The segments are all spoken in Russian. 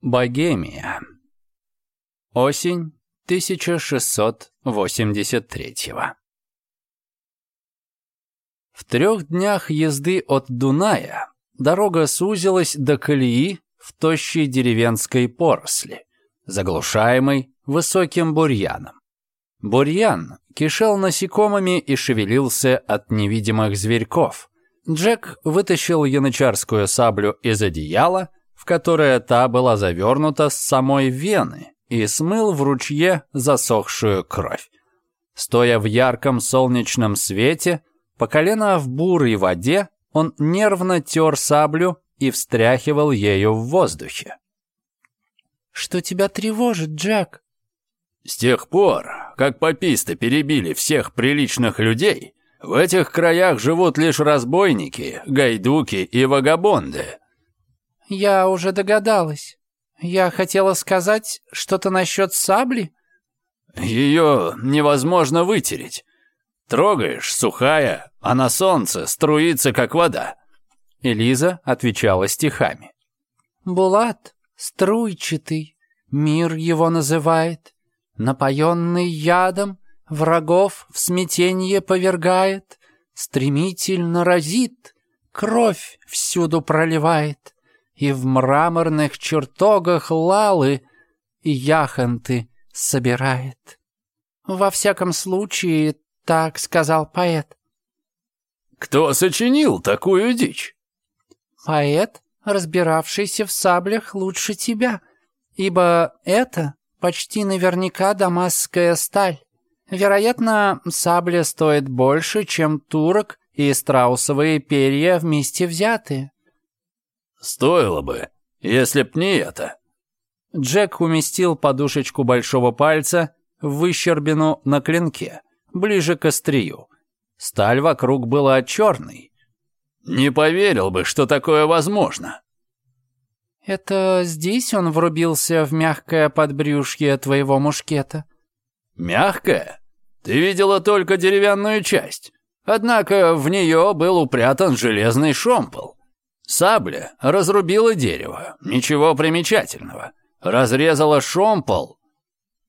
Богемия. Осень 1683 В трех днях езды от Дуная дорога сузилась до колеи в тощей деревенской поросли, заглушаемой высоким бурьяном. Бурьян кишел насекомыми и шевелился от невидимых зверьков. Джек вытащил янычарскую саблю из одеяла — в которое та была завернута с самой вены и смыл в ручье засохшую кровь. Стоя в ярком солнечном свете, по колено в бурой воде, он нервно тер саблю и встряхивал ею в воздухе. «Что тебя тревожит, Джек?» «С тех пор, как пописты перебили всех приличных людей, в этих краях живут лишь разбойники, гайдуки и вагабонды», «Я уже догадалась. Я хотела сказать что-то насчет сабли?» «Ее невозможно вытереть. Трогаешь, сухая, а на солнце струится, как вода». Элиза отвечала стихами. «Булат, струйчатый, мир его называет, напоенный ядом, врагов в смятение повергает, стремительно разит, кровь всюду проливает и в мраморных чертогах Лалы и яханты собирает. Во всяком случае, так сказал поэт. Кто сочинил такую дичь? Поэт, разбиравшийся в саблях лучше тебя, ибо это почти наверняка дамасская сталь. Вероятно, сабля стоит больше, чем турок и страусовые перья вместе взятые. Стоило бы, если б не это». Джек уместил подушечку большого пальца в выщербину на клинке, ближе к острию. Сталь вокруг была черной. «Не поверил бы, что такое возможно». «Это здесь он врубился в мягкое подбрюшье твоего мушкета?» «Мягкое? Ты видела только деревянную часть. Однако в нее был упрятан железный шомпол. Сабля разрубила дерево, ничего примечательного. Разрезала шомпол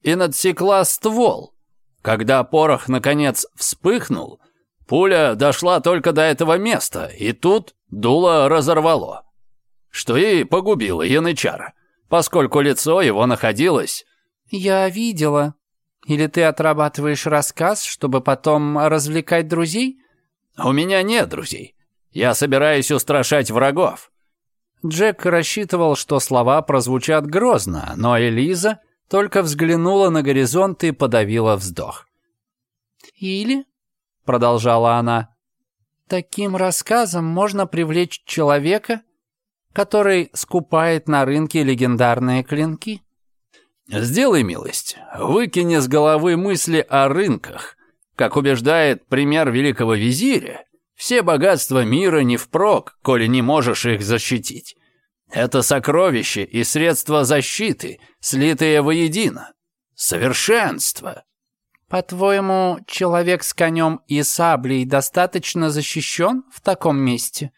и надсекла ствол. Когда порох, наконец, вспыхнул, пуля дошла только до этого места, и тут дуло разорвало. Что и погубило янычара, поскольку лицо его находилось... «Я видела. Или ты отрабатываешь рассказ, чтобы потом развлекать друзей?» «У меня нет друзей. Я собираюсь устрашать врагов». Джек рассчитывал, что слова прозвучат грозно, но Элиза только взглянула на горизонт и подавила вздох. «Или», — продолжала она, — «таким рассказом можно привлечь человека, который скупает на рынке легендарные клинки». «Сделай милость, выкини с головы мысли о рынках. Как убеждает пример великого визиря, все богатства мира не впрок, коли не можешь их защитить. Это сокровище и средства защиты, слитые воедино. Совершенство. По-твоему, человек с конем и саблей достаточно защищен в таком месте?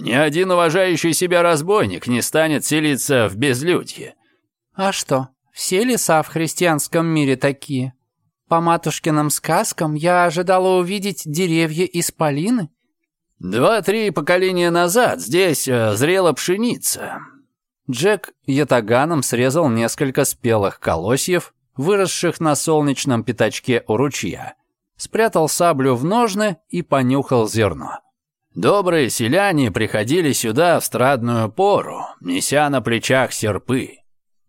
Ни один уважающий себя разбойник не станет селиться в безлюдье. А что, все леса в христианском мире такие? По матушкиным сказкам я ожидала увидеть деревья из полины. Два-три поколения назад здесь э, зрела пшеница. Джек ятаганом срезал несколько спелых колосьев, выросших на солнечном пятачке у ручья. Спрятал саблю в ножны и понюхал зерно. Добрые селяне приходили сюда в страдную пору, неся на плечах серпы.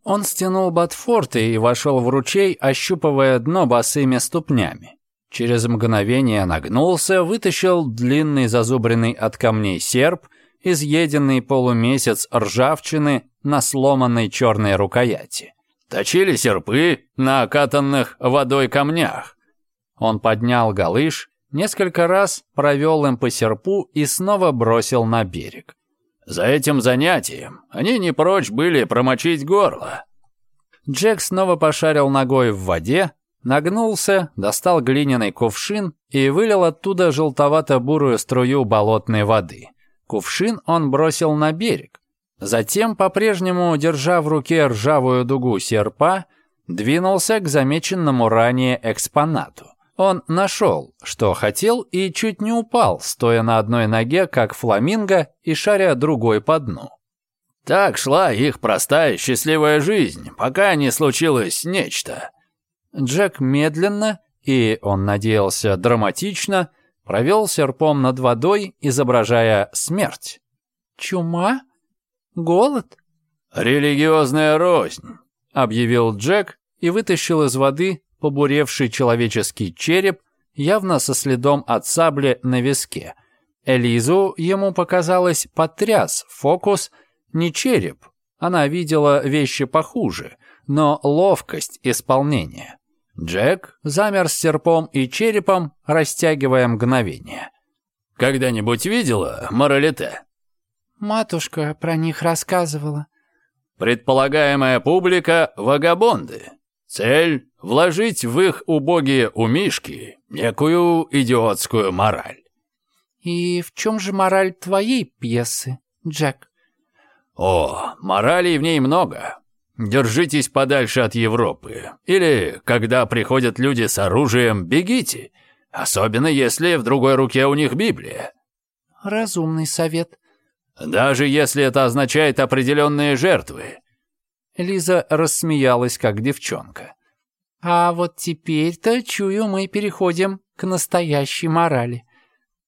Он стянул ботфорты и вошел в ручей, ощупывая дно босыми ступнями. Через мгновение нагнулся, вытащил длинный зазубренный от камней серп, изъеденный полумесяц ржавчины на сломанной черной рукояти. Точили серпы на окатанных водой камнях. Он поднял галыш, несколько раз провел им по серпу и снова бросил на берег. За этим занятием они не прочь были промочить горло. Джек снова пошарил ногой в воде, нагнулся, достал глиняный кувшин и вылил оттуда желтовато-бурую струю болотной воды. Кувшин он бросил на берег. Затем, по-прежнему держа в руке ржавую дугу серпа, двинулся к замеченному ранее экспонату. Он нашел, что хотел, и чуть не упал, стоя на одной ноге, как фламинго, и шаря другой по дну. Так шла их простая счастливая жизнь, пока не случилось нечто. Джек медленно, и, он надеялся, драматично, провел серпом над водой, изображая смерть. «Чума? Голод?» «Религиозная рознь», — объявил Джек и вытащил из воды побуревший человеческий череп, явно со следом от сабли на виске. Элизу, ему показалось, потряс фокус не череп, она видела вещи похуже, но ловкость исполнения. Джек замер с серпом и черепом, растягивая мгновение. «Когда-нибудь видела моралите?» «Матушка про них рассказывала». «Предполагаемая публика — вагабонды, Цель – вложить в их убогие умишки некую идиотскую мораль. И в чем же мораль твоей пьесы, Джек? О, моралей в ней много. Держитесь подальше от Европы. Или, когда приходят люди с оружием, бегите. Особенно, если в другой руке у них Библия. Разумный совет. Даже если это означает определенные жертвы. Лиза рассмеялась, как девчонка. «А вот теперь-то, чую, мы переходим к настоящей морали».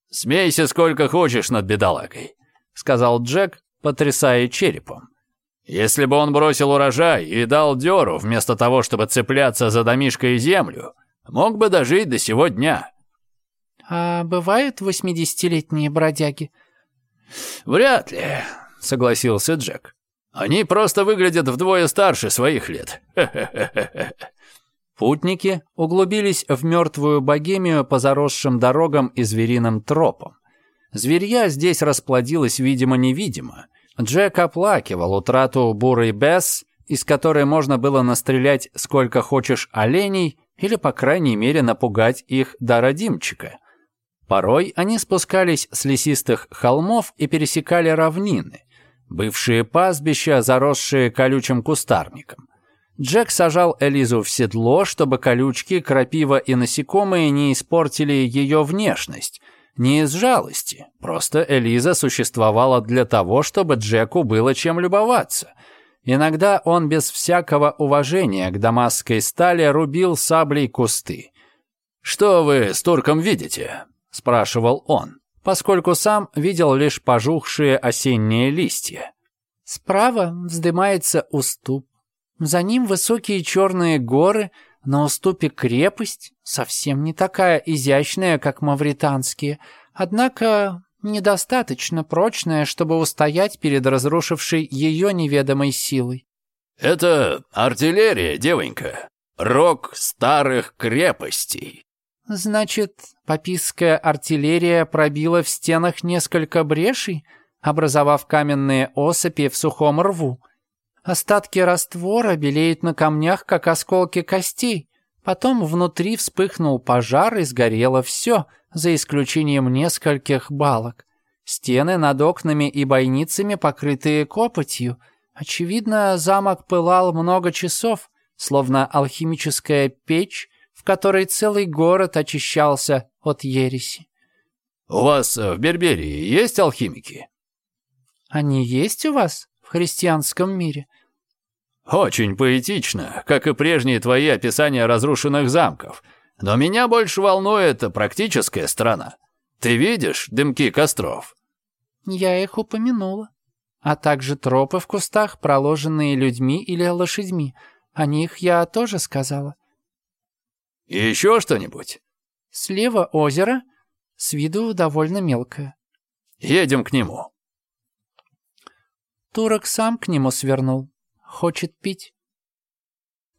«Смейся сколько хочешь над бедолагой», — сказал Джек, потрясая черепом. «Если бы он бросил урожай и дал дёру вместо того, чтобы цепляться за домишко и землю, мог бы дожить до сего дня». «А бывают восьмидесятилетние бродяги?» «Вряд ли», — согласился Джек. Они просто выглядят вдвое старше своих лет. Путники углубились в мертвую богемию по заросшим дорогам и звериным тропам. Зверья здесь расплодилось видимо-невидимо. Джек оплакивал утрату бурой Бесс, из которой можно было настрелять сколько хочешь оленей или, по крайней мере, напугать их до родимчика. Порой они спускались с лесистых холмов и пересекали равнины – Бывшие пастбища, заросшие колючим кустарником. Джек сажал Элизу в седло, чтобы колючки, крапива и насекомые не испортили ее внешность. Не из жалости, просто Элиза существовала для того, чтобы Джеку было чем любоваться. Иногда он без всякого уважения к дамасской стали рубил саблей кусты. «Что вы с турком видите?» – спрашивал он поскольку сам видел лишь пожухшие осенние листья. Справа вздымается уступ. За ним высокие черные горы, на уступе крепость, совсем не такая изящная, как мавританские, однако недостаточно прочная, чтобы устоять перед разрушившей ее неведомой силой. «Это артиллерия, девонька. Рок старых крепостей. «Значит, попиская артиллерия пробила в стенах несколько брешей, образовав каменные осыпи в сухом рву. Остатки раствора белеют на камнях, как осколки костей. Потом внутри вспыхнул пожар и сгорело все, за исключением нескольких балок. Стены над окнами и бойницами, покрытые копотью. Очевидно, замок пылал много часов, словно алхимическая печь, в которой целый город очищался от ереси. «У вас э, в Берберии есть алхимики?» «Они есть у вас в христианском мире?» «Очень поэтично, как и прежние твои описания разрушенных замков. Но меня больше волнует практическая сторона. Ты видишь дымки костров?» «Я их упомянула. А также тропы в кустах, проложенные людьми или лошадьми. О них я тоже сказала». «Еще что-нибудь?» «Слева озеро, с виду довольно мелкое». «Едем к нему». Турок сам к нему свернул. Хочет пить.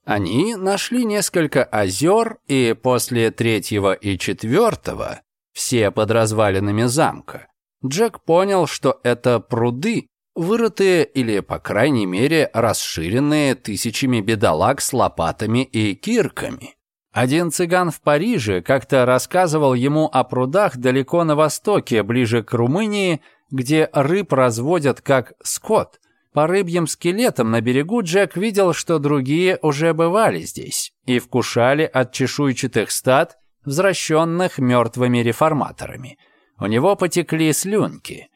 Они нашли несколько озер, и после третьего и четвертого, все под развалинами замка, Джек понял, что это пруды, вырытые или, по крайней мере, расширенные тысячами бедолаг с лопатами и кирками. Один цыган в Париже как-то рассказывал ему о прудах далеко на востоке, ближе к Румынии, где рыб разводят как скот. По рыбьим скелетам на берегу Джек видел, что другие уже бывали здесь и вкушали от чешуйчатых стад, взращенных мертвыми реформаторами. У него потекли слюнки.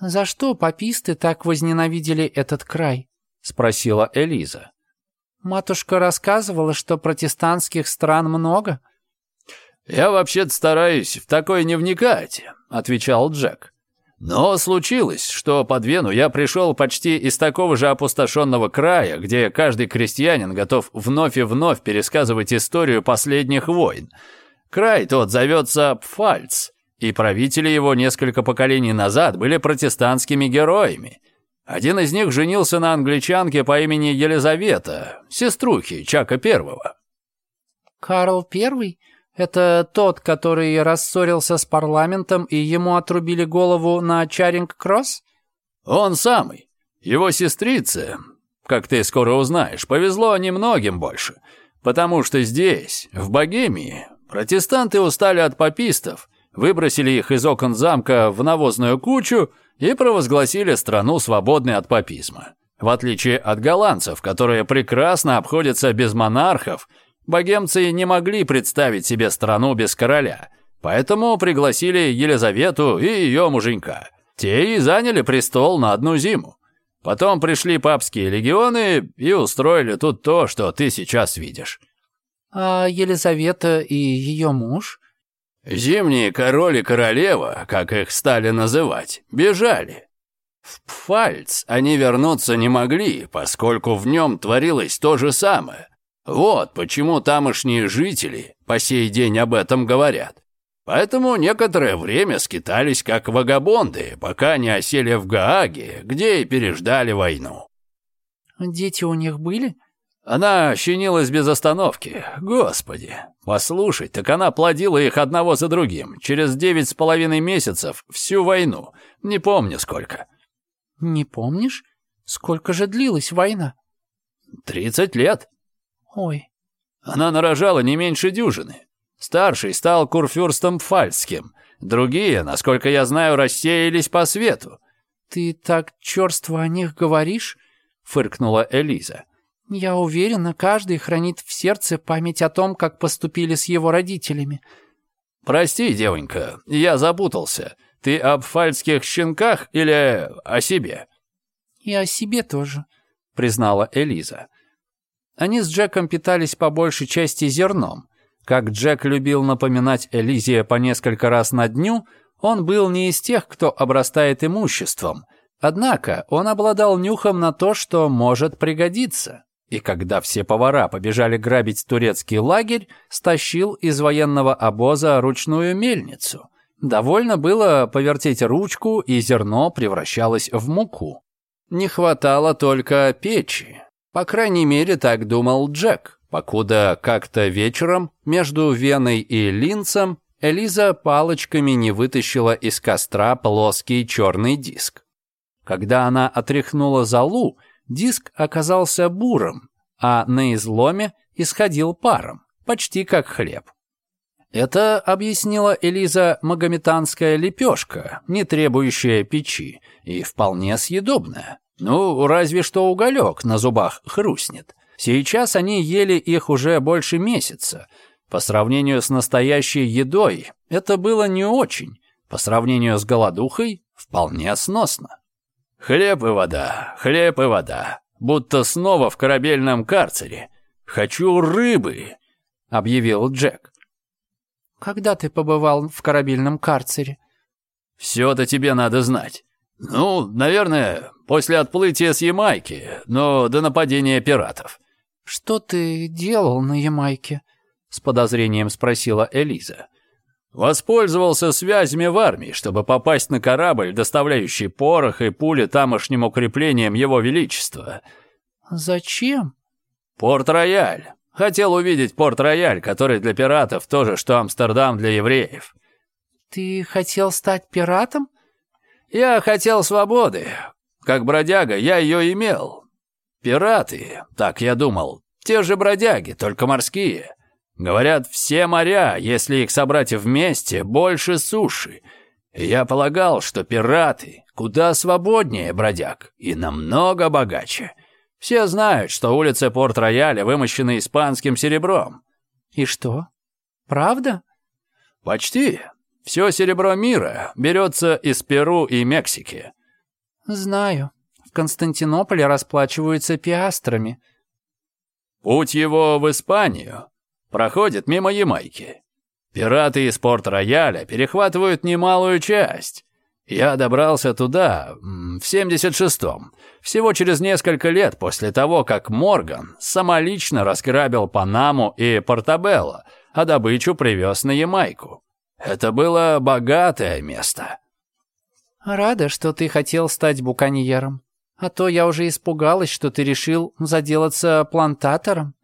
«За что паписты так возненавидели этот край?» — спросила Элиза. Матушка рассказывала, что протестантских стран много. «Я вообще-то стараюсь в такое не вникать», — отвечал Джек. «Но случилось, что под Вену я пришел почти из такого же опустошенного края, где каждый крестьянин готов вновь и вновь пересказывать историю последних войн. Край тот зовется Пфальц, и правители его несколько поколений назад были протестантскими героями». Один из них женился на англичанке по имени Елизавета, сеструхи Чака Первого. «Карл Первый? Это тот, который рассорился с парламентом и ему отрубили голову на Чаринг-Кросс?» «Он самый. Его сестрица, как ты скоро узнаешь, повезло немногим больше, потому что здесь, в Богемии, протестанты устали от папистов» выбросили их из окон замка в навозную кучу и провозгласили страну свободной от папизма. В отличие от голландцев, которые прекрасно обходятся без монархов, богемцы не могли представить себе страну без короля, поэтому пригласили Елизавету и ее муженька. Те и заняли престол на одну зиму. Потом пришли папские легионы и устроили тут то, что ты сейчас видишь. «А Елизавета и ее муж?» Зимние короли и королева, как их стали называть, бежали. В Пфальц они вернуться не могли, поскольку в нем творилось то же самое. Вот почему тамошние жители по сей день об этом говорят. Поэтому некоторое время скитались как вагабонды, пока не осели в Гааге, где и переждали войну. «Дети у них были?» Она щенилась без остановки. Господи! Послушай, так она плодила их одного за другим. Через девять с половиной месяцев всю войну. Не помню сколько. Не помнишь? Сколько же длилась война? Тридцать лет. Ой. Она нарожала не меньше дюжины. Старший стал курфюрстом Фальским. Другие, насколько я знаю, рассеялись по свету. «Ты так черство о них говоришь?» — фыркнула Элиза. Я уверена, каждый хранит в сердце память о том, как поступили с его родителями. Прости, девонька, я запутался. Ты об фальских щенках или о себе? И о себе тоже, признала Элиза. Они с Джеком питались по большей части зерном. Как Джек любил напоминать Элизе по несколько раз на дню, он был не из тех, кто обрастает имуществом. Однако он обладал нюхом на то, что может пригодиться. И когда все повара побежали грабить турецкий лагерь, стащил из военного обоза ручную мельницу. Довольно было повертеть ручку, и зерно превращалось в муку. Не хватало только печи. По крайней мере, так думал Джек, покуда как-то вечером между Веной и Линцем Элиза палочками не вытащила из костра плоский черный диск. Когда она отряхнула залу, Диск оказался буром, а на изломе исходил паром, почти как хлеб. Это объяснила Элиза магометанская лепешка, не требующая печи и вполне съедобная. Ну, разве что уголек на зубах хрустнет. Сейчас они ели их уже больше месяца. По сравнению с настоящей едой это было не очень. По сравнению с голодухой вполне сносно. Хлеб и вода, хлеб и вода, будто снова в корабельном карцере. Хочу рыбы, объявил Джек. Когда ты побывал в корабельном карцере? Все-то тебе надо знать. Ну, наверное, после отплытия с Ямайки, но до нападения пиратов. Что ты делал на Ямайке? С подозрением спросила Элиза. Воспользовался связями в армии, чтобы попасть на корабль, доставляющий порох и пули тамошним укреплением его величества. Зачем? Порт-Рояль. Хотел увидеть Порт-Рояль, который для пиратов то же, что Амстердам для евреев. Ты хотел стать пиратом? Я хотел свободы. Как бродяга я ее имел. Пираты, так я думал, те же бродяги, только морские. Говорят, все моря, если их собрать вместе, больше суши. Я полагал, что пираты куда свободнее бродяг и намного богаче. Все знают, что улицы Порт-Рояля вымощены испанским серебром. И что? Правда? Почти. Все серебро мира берется из Перу и Мексики. Знаю. В Константинополе расплачиваются пиастрами. Путь его в Испанию проходит мимо Ямайки. Пираты из порт-рояля перехватывают немалую часть. Я добрался туда в 76-м, всего через несколько лет после того, как Морган самолично раскрабил Панаму и Портабелло, а добычу привез на Ямайку. Это было богатое место. Рада, что ты хотел стать буконьером. А то я уже испугалась, что ты решил заделаться плантатором.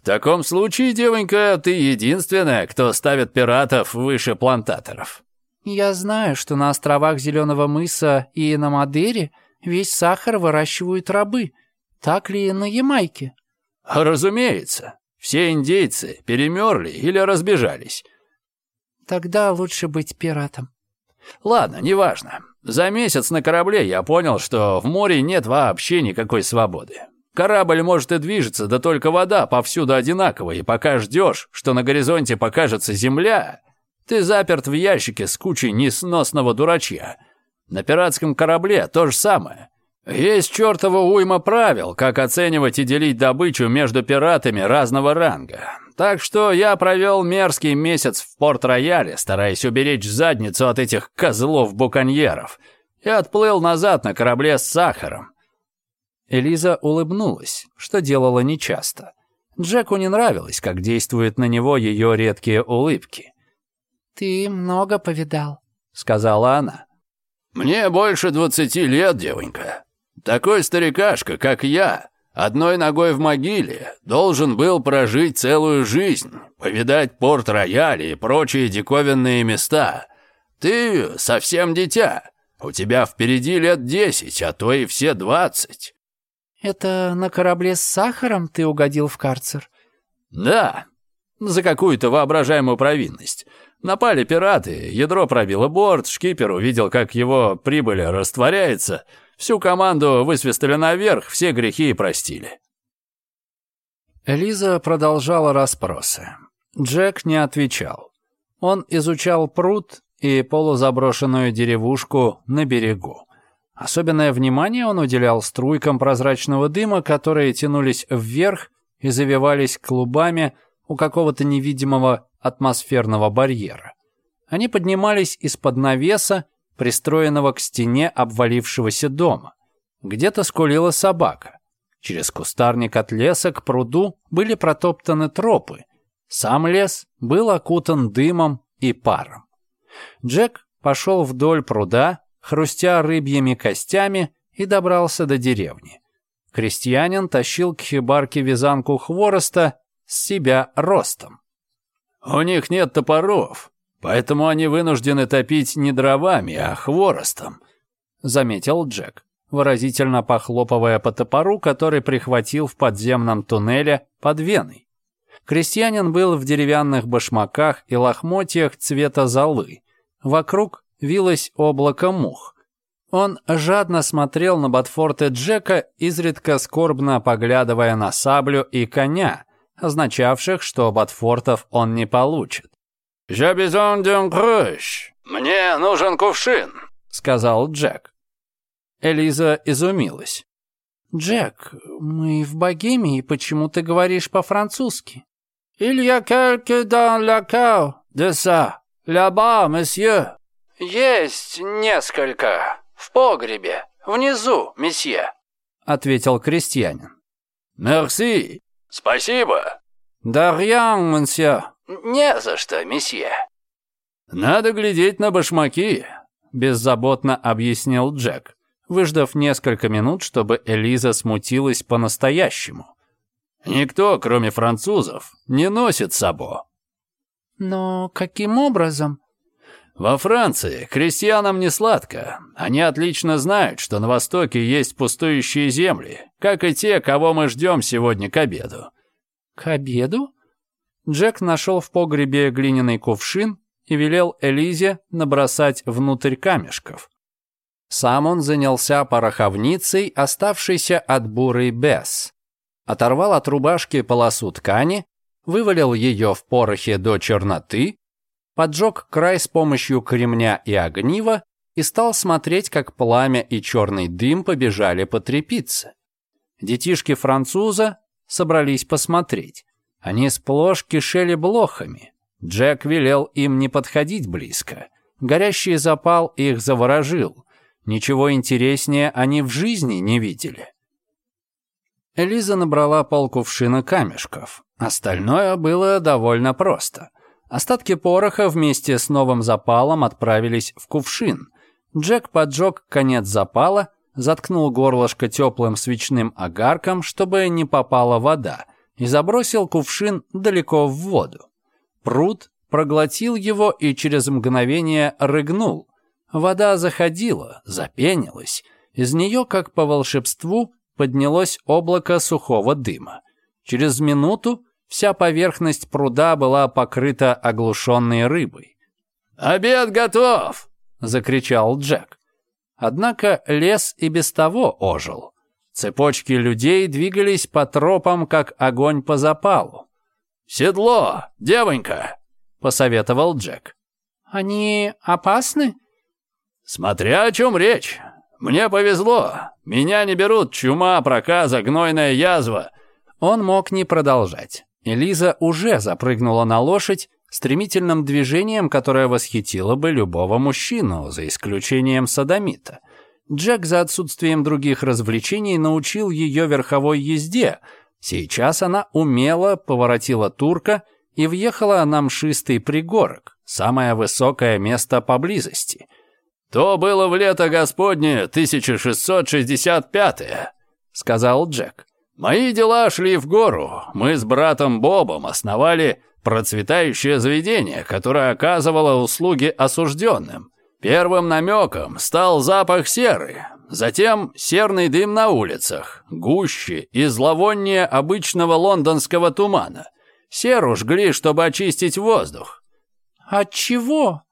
В таком случае, девонька, ты единственная, кто ставит пиратов выше плантаторов. Я знаю, что на островах Зеленого мыса и на Мадере весь сахар выращивают рабы. Так ли и на Ямайке? Разумеется. Все индейцы перемерли или разбежались. Тогда лучше быть пиратом. Ладно, неважно. За месяц на корабле я понял, что в море нет вообще никакой свободы. Корабль может и движется, да только вода повсюду одинаковая, и пока ждешь, что на горизонте покажется земля, ты заперт в ящике с кучей несносного дурачья. На пиратском корабле то же самое. Есть чертова уйма правил, как оценивать и делить добычу между пиратами разного ранга. Так что я провел мерзкий месяц в Порт-Рояле, стараясь уберечь задницу от этих козлов-буконьеров, и отплыл назад на корабле с сахаром. Элиза улыбнулась, что делала нечасто. Джеку не нравилось, как действуют на него ее редкие улыбки. «Ты много повидал», — сказала она. «Мне больше двадцати лет, девонька. Такой старикашка, как я, одной ногой в могиле, должен был прожить целую жизнь, повидать порт-рояль и прочие диковинные места. Ты совсем дитя. У тебя впереди лет десять, а то и все двадцать. Это на корабле с сахаром ты угодил в карцер? Да, за какую-то воображаемую провинность. Напали пираты, ядро пробило борт, шкипер увидел, как его прибыль растворяется. Всю команду высвистали наверх, все грехи и простили. Лиза продолжала расспросы. Джек не отвечал. Он изучал пруд и полузаброшенную деревушку на берегу. Особенное внимание он уделял струйкам прозрачного дыма, которые тянулись вверх и завивались клубами у какого-то невидимого атмосферного барьера. Они поднимались из-под навеса, пристроенного к стене обвалившегося дома. Где-то скулила собака. Через кустарник от леса к пруду были протоптаны тропы. Сам лес был окутан дымом и паром. Джек пошел вдоль пруда, хрустя рыбьими костями, и добрался до деревни. Крестьянин тащил к хибарке вязанку хвороста с себя ростом. «У них нет топоров, поэтому они вынуждены топить не дровами, а хворостом», — заметил Джек, выразительно похлопывая по топору, который прихватил в подземном туннеле под Веной. Крестьянин был в деревянных башмаках и лохмотьях цвета золы. Вокруг вилось облако мух. Он жадно смотрел на Батфорта Джека, изредка скорбно поглядывая на саблю и коня, означавших, что Батфортов он не получит. «Je besoin d'un crush. Мне нужен кувшин», — сказал Джек. Элиза изумилась. «Джек, мы в Богемии, почему ты говоришь по-французски?» «Il y a quelque dans la cour de ça, là-bas, monsieur», «Есть несколько. В погребе. Внизу, месье», — ответил крестьянин. «Мерси». «Спасибо». «Дарьян, мансье». «Не за что, месье». «Надо глядеть на башмаки», — беззаботно объяснил Джек, выждав несколько минут, чтобы Элиза смутилась по-настоящему. «Никто, кроме французов, не носит сабо». «Но каким образом?» Во Франции крестьянам не сладко. Они отлично знают, что на Востоке есть пустующие земли, как и те, кого мы ждем сегодня к обеду». «К обеду?» Джек нашел в погребе глиняный кувшин и велел Элизе набросать внутрь камешков. Сам он занялся пороховницей, оставшейся от бурой Бесс. Оторвал от рубашки полосу ткани, вывалил ее в порохе до черноты, поджег край с помощью кремня и огнива и стал смотреть, как пламя и черный дым побежали по трепице. Детишки француза собрались посмотреть. Они сплошь кишели блохами. Джек велел им не подходить близко. Горящий запал их заворожил. Ничего интереснее они в жизни не видели. Элиза набрала полкувшина камешков. Остальное было довольно просто — Остатки пороха вместе с новым запалом отправились в кувшин. Джек поджег конец запала, заткнул горлышко теплым свечным огарком, чтобы не попала вода, и забросил кувшин далеко в воду. Пруд проглотил его и через мгновение рыгнул. Вода заходила, запенилась. Из нее, как по волшебству, поднялось облако сухого дыма. Через минуту Вся поверхность пруда была покрыта оглушенной рыбой. «Обед готов!» — закричал Джек. Однако лес и без того ожил. Цепочки людей двигались по тропам, как огонь по запалу. «Седло, девонька!» — посоветовал Джек. «Они опасны?» «Смотря о чем речь. Мне повезло. Меня не берут чума, проказа, гнойная язва». Он мог не продолжать. Лиза уже запрыгнула на лошадь стремительным движением, которое восхитило бы любого мужчину, за исключением садомита. Джек за отсутствием других развлечений научил ее верховой езде. Сейчас она умело поворотила турка и въехала на мшистый пригорок, самое высокое место поблизости. «То было в лето Господне 1665 сказал Джек. Мои дела шли в гору. Мы с братом Бобом основали процветающее заведение, которое оказывало услуги осужденным. Первым намеком стал запах серы, затем серный дым на улицах, гуще и зловоннее обычного лондонского тумана. Серу жгли, чтобы очистить воздух. «От чего?»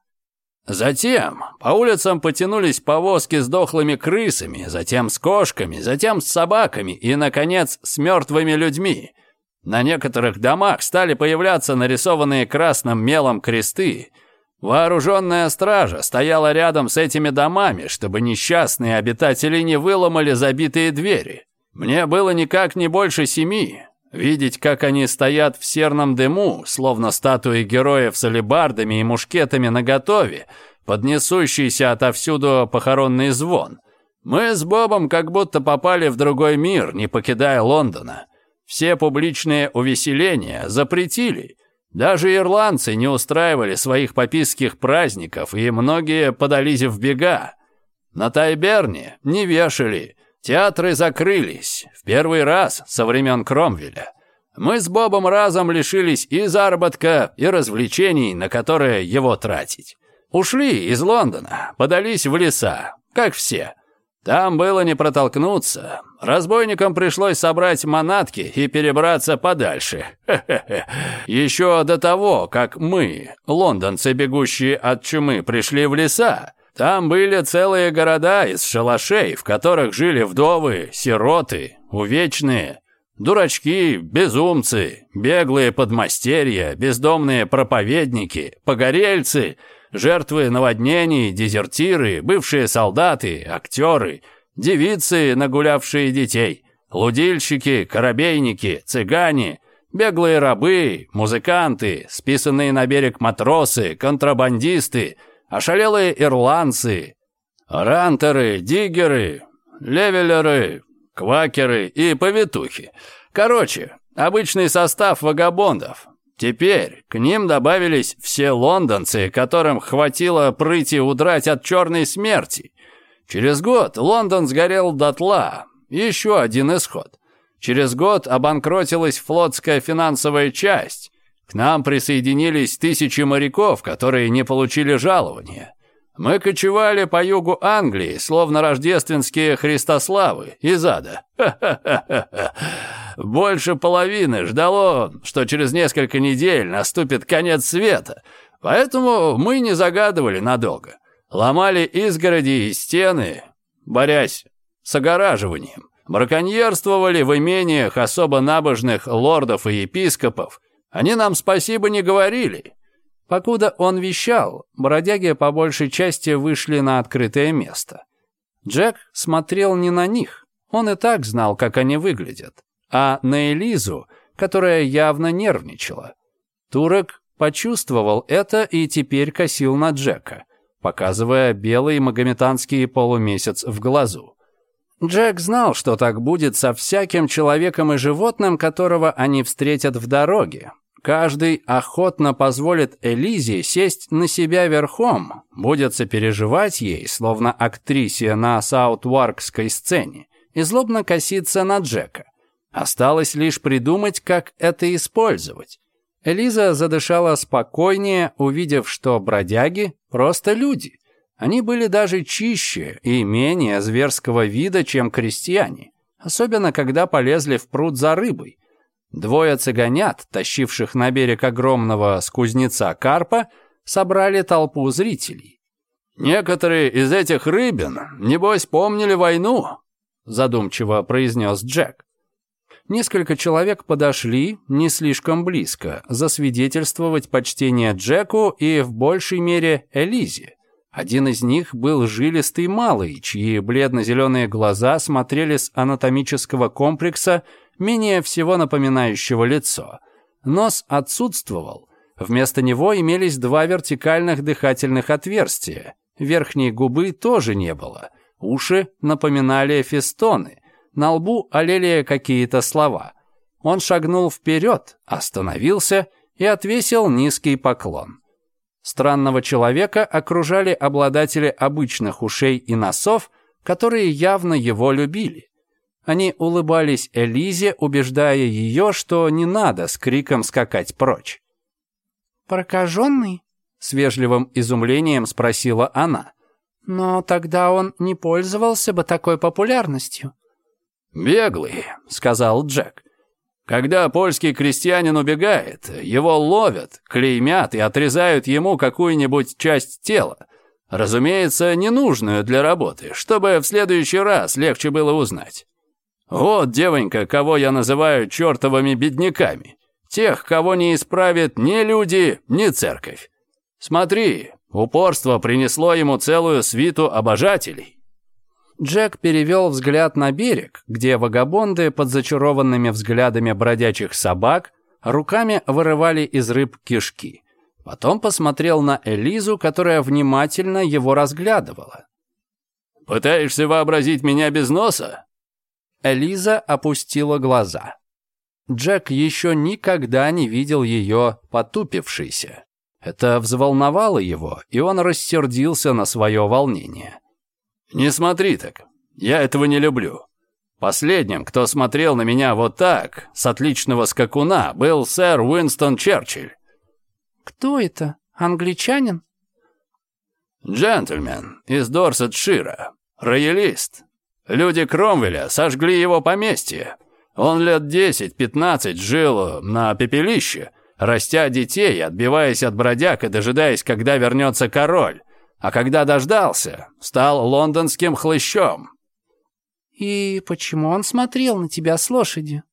Затем по улицам потянулись повозки с дохлыми крысами, затем с кошками, затем с собаками и, наконец, с мертвыми людьми. На некоторых домах стали появляться нарисованные красным мелом кресты. Вооруженная стража стояла рядом с этими домами, чтобы несчастные обитатели не выломали забитые двери. Мне было никак не больше семи, Видеть, как они стоят в серном дыму, словно статуи героев с алебардами и мушкетами наготове, поднесущийся отовсюду похоронный звон. Мы с Бобом как будто попали в другой мир, не покидая Лондона. Все публичные увеселения запретили. Даже ирландцы не устраивали своих пописких праздников, и многие подались в бега. На Тайберне не вешали – Театры закрылись, в первый раз со времен Кромвеля. Мы с Бобом разом лишились и заработка, и развлечений, на которые его тратить. Ушли из Лондона, подались в леса, как все. Там было не протолкнуться. Разбойникам пришлось собрать манатки и перебраться подальше. -хе -хе. Еще до того, как мы, лондонцы, бегущие от чумы, пришли в леса, там были целые города из шалашей, в которых жили вдовы, сироты, увечные, дурачки, безумцы, беглые подмастерья, бездомные проповедники, погорельцы, жертвы наводнений, дезертиры, бывшие солдаты, актеры, девицы, нагулявшие детей, лудильщики, корабейники, цыгане – Беглые рабы, музыканты, списанные на берег матросы, контрабандисты, ошалелые ирландцы, рантеры, диггеры, левелеры, квакеры и повитухи. Короче, обычный состав вагабондов. Теперь к ним добавились все лондонцы, которым хватило прыти удрать от черной смерти. Через год Лондон сгорел дотла. Еще один исход. Через год обанкротилась флотская финансовая часть. К нам присоединились тысячи моряков, которые не получили жалования. Мы кочевали по югу Англии, словно рождественские христославы из ада. Больше половины ждало, что через несколько недель наступит конец света, поэтому мы не загадывали надолго. Ломали изгороди и стены, борясь с огораживанием. Браконьерствовали в имениях особо набожных лордов и епископов, они нам спасибо не говорили». Покуда он вещал, бродяги по большей части вышли на открытое место. Джек смотрел не на них, он и так знал, как они выглядят, а на Элизу, которая явно нервничала. Турок почувствовал это и теперь косил на Джека, показывая белый магометанский полумесяц в глазу. Джек знал, что так будет со всяким человеком и животным, которого они встретят в дороге, Каждый охотно позволит Элизе сесть на себя верхом, будет сопереживать ей, словно актрисе на саутваркской сцене, и злобно коситься на Джека. Осталось лишь придумать, как это использовать. Элиза задышала спокойнее, увидев, что бродяги – просто люди. Они были даже чище и менее зверского вида, чем крестьяне, особенно когда полезли в пруд за рыбой. Двое цыганят, тащивших на берег огромного с кузнеца карпа, собрали толпу зрителей. «Некоторые из этих рыбин, небось, помнили войну», — задумчиво произнес Джек. Несколько человек подошли не слишком близко, засвидетельствовать почтение Джеку и, в большей мере, Элизе. Один из них был жилистый малый, чьи бледно-зеленые глаза смотрели с анатомического комплекса менее всего напоминающего лицо. Нос отсутствовал. Вместо него имелись два вертикальных дыхательных отверстия. Верхней губы тоже не было. Уши напоминали фестоны. На лбу олели какие-то слова. Он шагнул вперед, остановился и отвесил низкий поклон. Странного человека окружали обладатели обычных ушей и носов, которые явно его любили. Они улыбались Элизе, убеждая ее, что не надо с криком скакать прочь. «Прокаженный?» — с вежливым изумлением спросила она. «Но тогда он не пользовался бы такой популярностью». Беглый, — сказал Джек. «Когда польский крестьянин убегает, его ловят, клеймят и отрезают ему какую-нибудь часть тела. Разумеется, ненужную для работы, чтобы в следующий раз легче было узнать. Вот, девонька, кого я называю чертовыми бедняками. Тех, кого не исправит ни люди, ни церковь. Смотри, упорство принесло ему целую свиту обожателей. Джек перевел взгляд на берег, где вагабонды под зачарованными взглядами бродячих собак руками вырывали из рыб кишки. Потом посмотрел на Элизу, которая внимательно его разглядывала. «Пытаешься вообразить меня без носа? Элиза опустила глаза. Джек еще никогда не видел ее потупившейся. Это взволновало его, и он рассердился на свое волнение. «Не смотри так. Я этого не люблю. Последним, кто смотрел на меня вот так, с отличного скакуна, был сэр Уинстон Черчилль». «Кто это? Англичанин?» «Джентльмен из Дорсетшира. Роялист. Люди Кромвеля сожгли его поместье. Он лет 10-15 жил на пепелище, растя детей, отбиваясь от бродяг и дожидаясь, когда вернется король. А когда дождался, стал лондонским хлыщом. «И почему он смотрел на тебя с лошади?»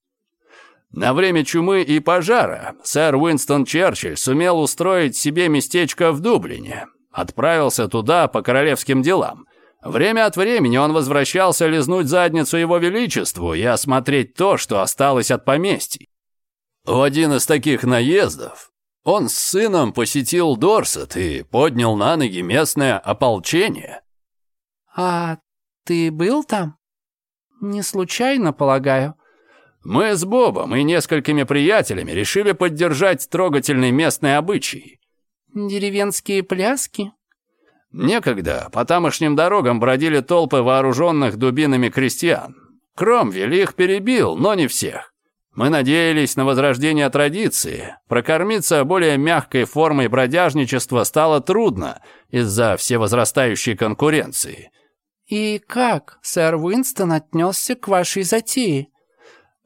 На время чумы и пожара сэр Уинстон Черчилль сумел устроить себе местечко в Дублине. Отправился туда по королевским делам. Время от времени он возвращался лизнуть задницу его величеству и осмотреть то, что осталось от поместий. В один из таких наездов он с сыном посетил Дорсет и поднял на ноги местное ополчение. «А ты был там? Не случайно, полагаю?» Мы с Бобом и несколькими приятелями решили поддержать трогательный местный обычай. «Деревенские пляски?» Некогда по тамошним дорогам бродили толпы вооруженных дубинами крестьян. Кромвель их перебил, но не всех. Мы надеялись на возрождение традиции. Прокормиться более мягкой формой бродяжничества стало трудно из-за всевозрастающей конкуренции. «И как сэр Уинстон отнесся к вашей затее?»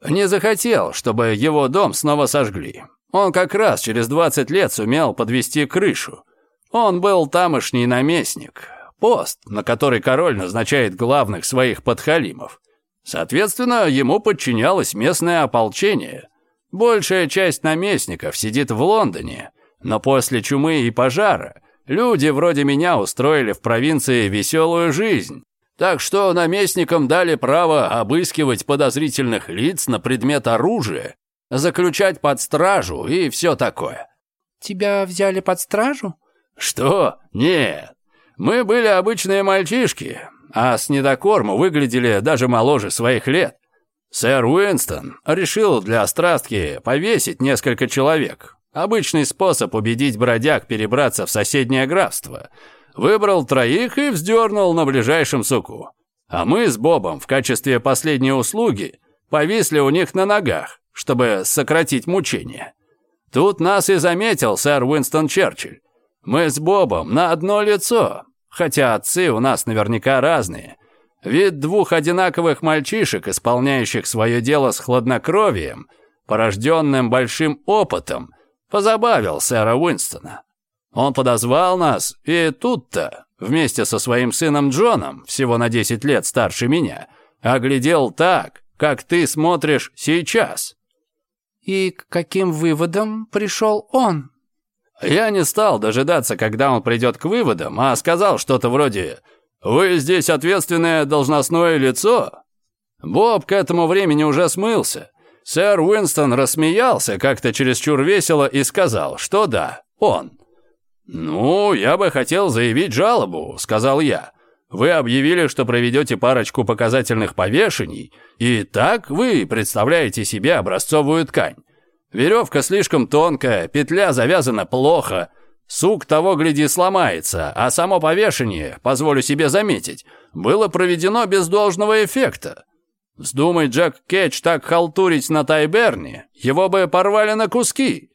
«Не захотел, чтобы его дом снова сожгли. Он как раз через 20 лет сумел подвести крышу. Он был тамошний наместник, пост, на который король назначает главных своих подхалимов. Соответственно, ему подчинялось местное ополчение. Большая часть наместников сидит в Лондоне, но после чумы и пожара люди вроде меня устроили в провинции веселую жизнь. Так что наместникам дали право обыскивать подозрительных лиц на предмет оружия, заключать под стражу и все такое. «Тебя взяли под стражу?» «Что? Нет. Мы были обычные мальчишки, а с недокорму выглядели даже моложе своих лет. Сэр Уинстон решил для острастки повесить несколько человек. Обычный способ убедить бродяг перебраться в соседнее графство. Выбрал троих и вздернул на ближайшем суку. А мы с Бобом в качестве последней услуги повисли у них на ногах, чтобы сократить мучения. Тут нас и заметил сэр Уинстон Черчилль. Мы с Бобом на одно лицо, хотя отцы у нас наверняка разные. Вид двух одинаковых мальчишек, исполняющих свое дело с хладнокровием, порожденным большим опытом, позабавил сэра Уинстона. Он подозвал нас, и тут-то, вместе со своим сыном Джоном, всего на 10 лет старше меня, оглядел так, как ты смотришь сейчас». «И к каким выводам пришел он?» Я не стал дожидаться, когда он придет к выводам, а сказал что-то вроде «Вы здесь ответственное должностное лицо?» Боб к этому времени уже смылся. Сэр Уинстон рассмеялся как-то чересчур весело и сказал, что да, он. «Ну, я бы хотел заявить жалобу», — сказал я. «Вы объявили, что проведете парочку показательных повешений, и так вы представляете себе образцовую ткань. Веревка слишком тонкая, петля завязана плохо. Сук того, гляди, сломается, а само повешение, позволю себе заметить, было проведено без должного эффекта. Вздумай Джек Кетч так халтурить на Тайберне, его бы порвали на куски.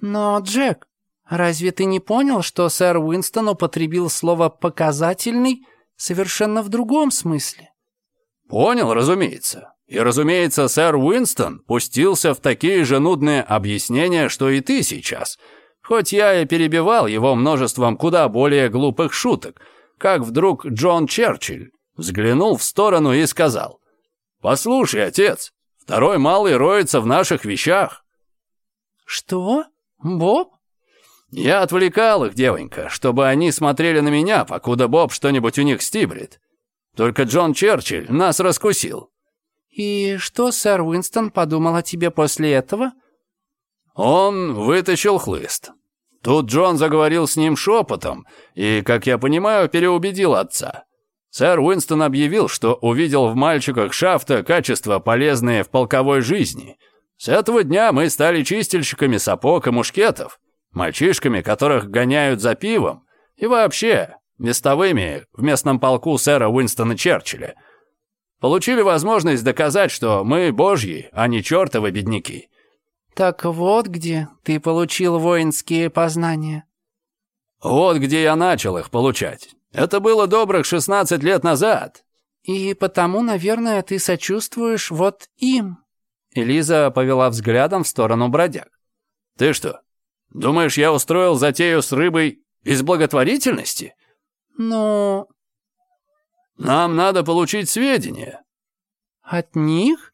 Но, Джек, разве ты не понял, что сэр Уинстон употребил слово «показательный» совершенно в другом смысле? Понял, разумеется. И, разумеется, сэр Уинстон пустился в такие же нудные объяснения, что и ты сейчас. Хоть я и перебивал его множеством куда более глупых шуток, как вдруг Джон Черчилль взглянул в сторону и сказал, «Послушай, отец, второй малый роется в наших вещах». «Что? Боб?» Я отвлекал их, девонька, чтобы они смотрели на меня, покуда Боб что-нибудь у них стиблит. Только Джон Черчилль нас раскусил. «И что сэр Уинстон подумал о тебе после этого?» «Он вытащил хлыст. Тут Джон заговорил с ним шепотом и, как я понимаю, переубедил отца. Сэр Уинстон объявил, что увидел в мальчиках шафта качества, полезные в полковой жизни. С этого дня мы стали чистильщиками сапог и мушкетов, мальчишками, которых гоняют за пивом, и вообще местовыми в местном полку сэра Уинстона Черчилля». Получили возможность доказать, что мы божьи, а не чертовы бедняки». «Так вот где ты получил воинские познания». «Вот где я начал их получать. Это было добрых 16 лет назад». «И потому, наверное, ты сочувствуешь вот им». Элиза повела взглядом в сторону бродяг. «Ты что, думаешь, я устроил затею с рыбой из благотворительности?» «Ну, нам надо получить сведения». «От них?»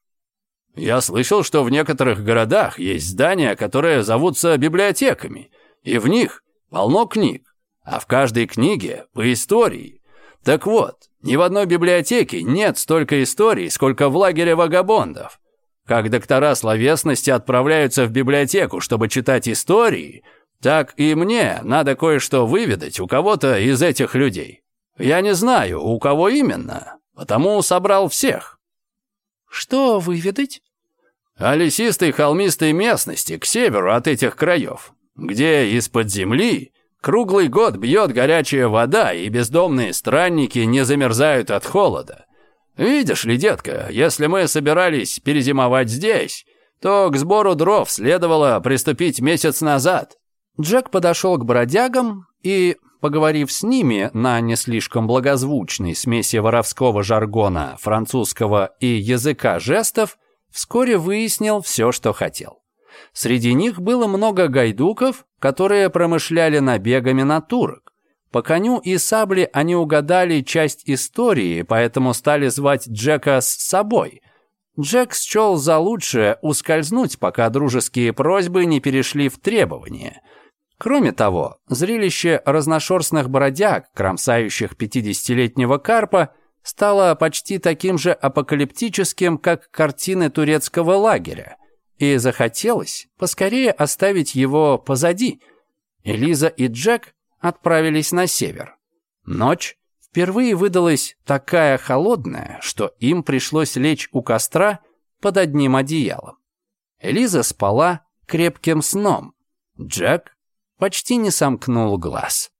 «Я слышал, что в некоторых городах есть здания, которые зовутся библиотеками, и в них полно книг, а в каждой книге по истории. Так вот, ни в одной библиотеке нет столько историй, сколько в лагере вагабондов. Как доктора словесности отправляются в библиотеку, чтобы читать истории, так и мне надо кое-что выведать у кого-то из этих людей. Я не знаю, у кого именно, потому собрал всех. Что выведать? А О лесистой холмистой местности к северу от этих краев, где из-под земли круглый год бьет горячая вода и бездомные странники не замерзают от холода. Видишь ли, детка, если мы собирались перезимовать здесь, то к сбору дров следовало приступить месяц назад. Джек подошел к бродягам и Поговорив с ними на не слишком благозвучной смеси воровского жаргона, французского и языка жестов, вскоре выяснил все, что хотел. Среди них было много гайдуков, которые промышляли набегами на турок. По коню и сабле они угадали часть истории, поэтому стали звать Джека с собой. Джек счел за лучшее ускользнуть, пока дружеские просьбы не перешли в требования – Кроме того, зрелище разношерстных бородяг, кромсающих 50-летнего карпа, стало почти таким же апокалиптическим, как картины турецкого лагеря, и захотелось поскорее оставить его позади. Элиза и Джек отправились на север. Ночь впервые выдалась такая холодная, что им пришлось лечь у костра под одним одеялом. Элиза спала крепким сном, Джек почти не сомкнул глаз.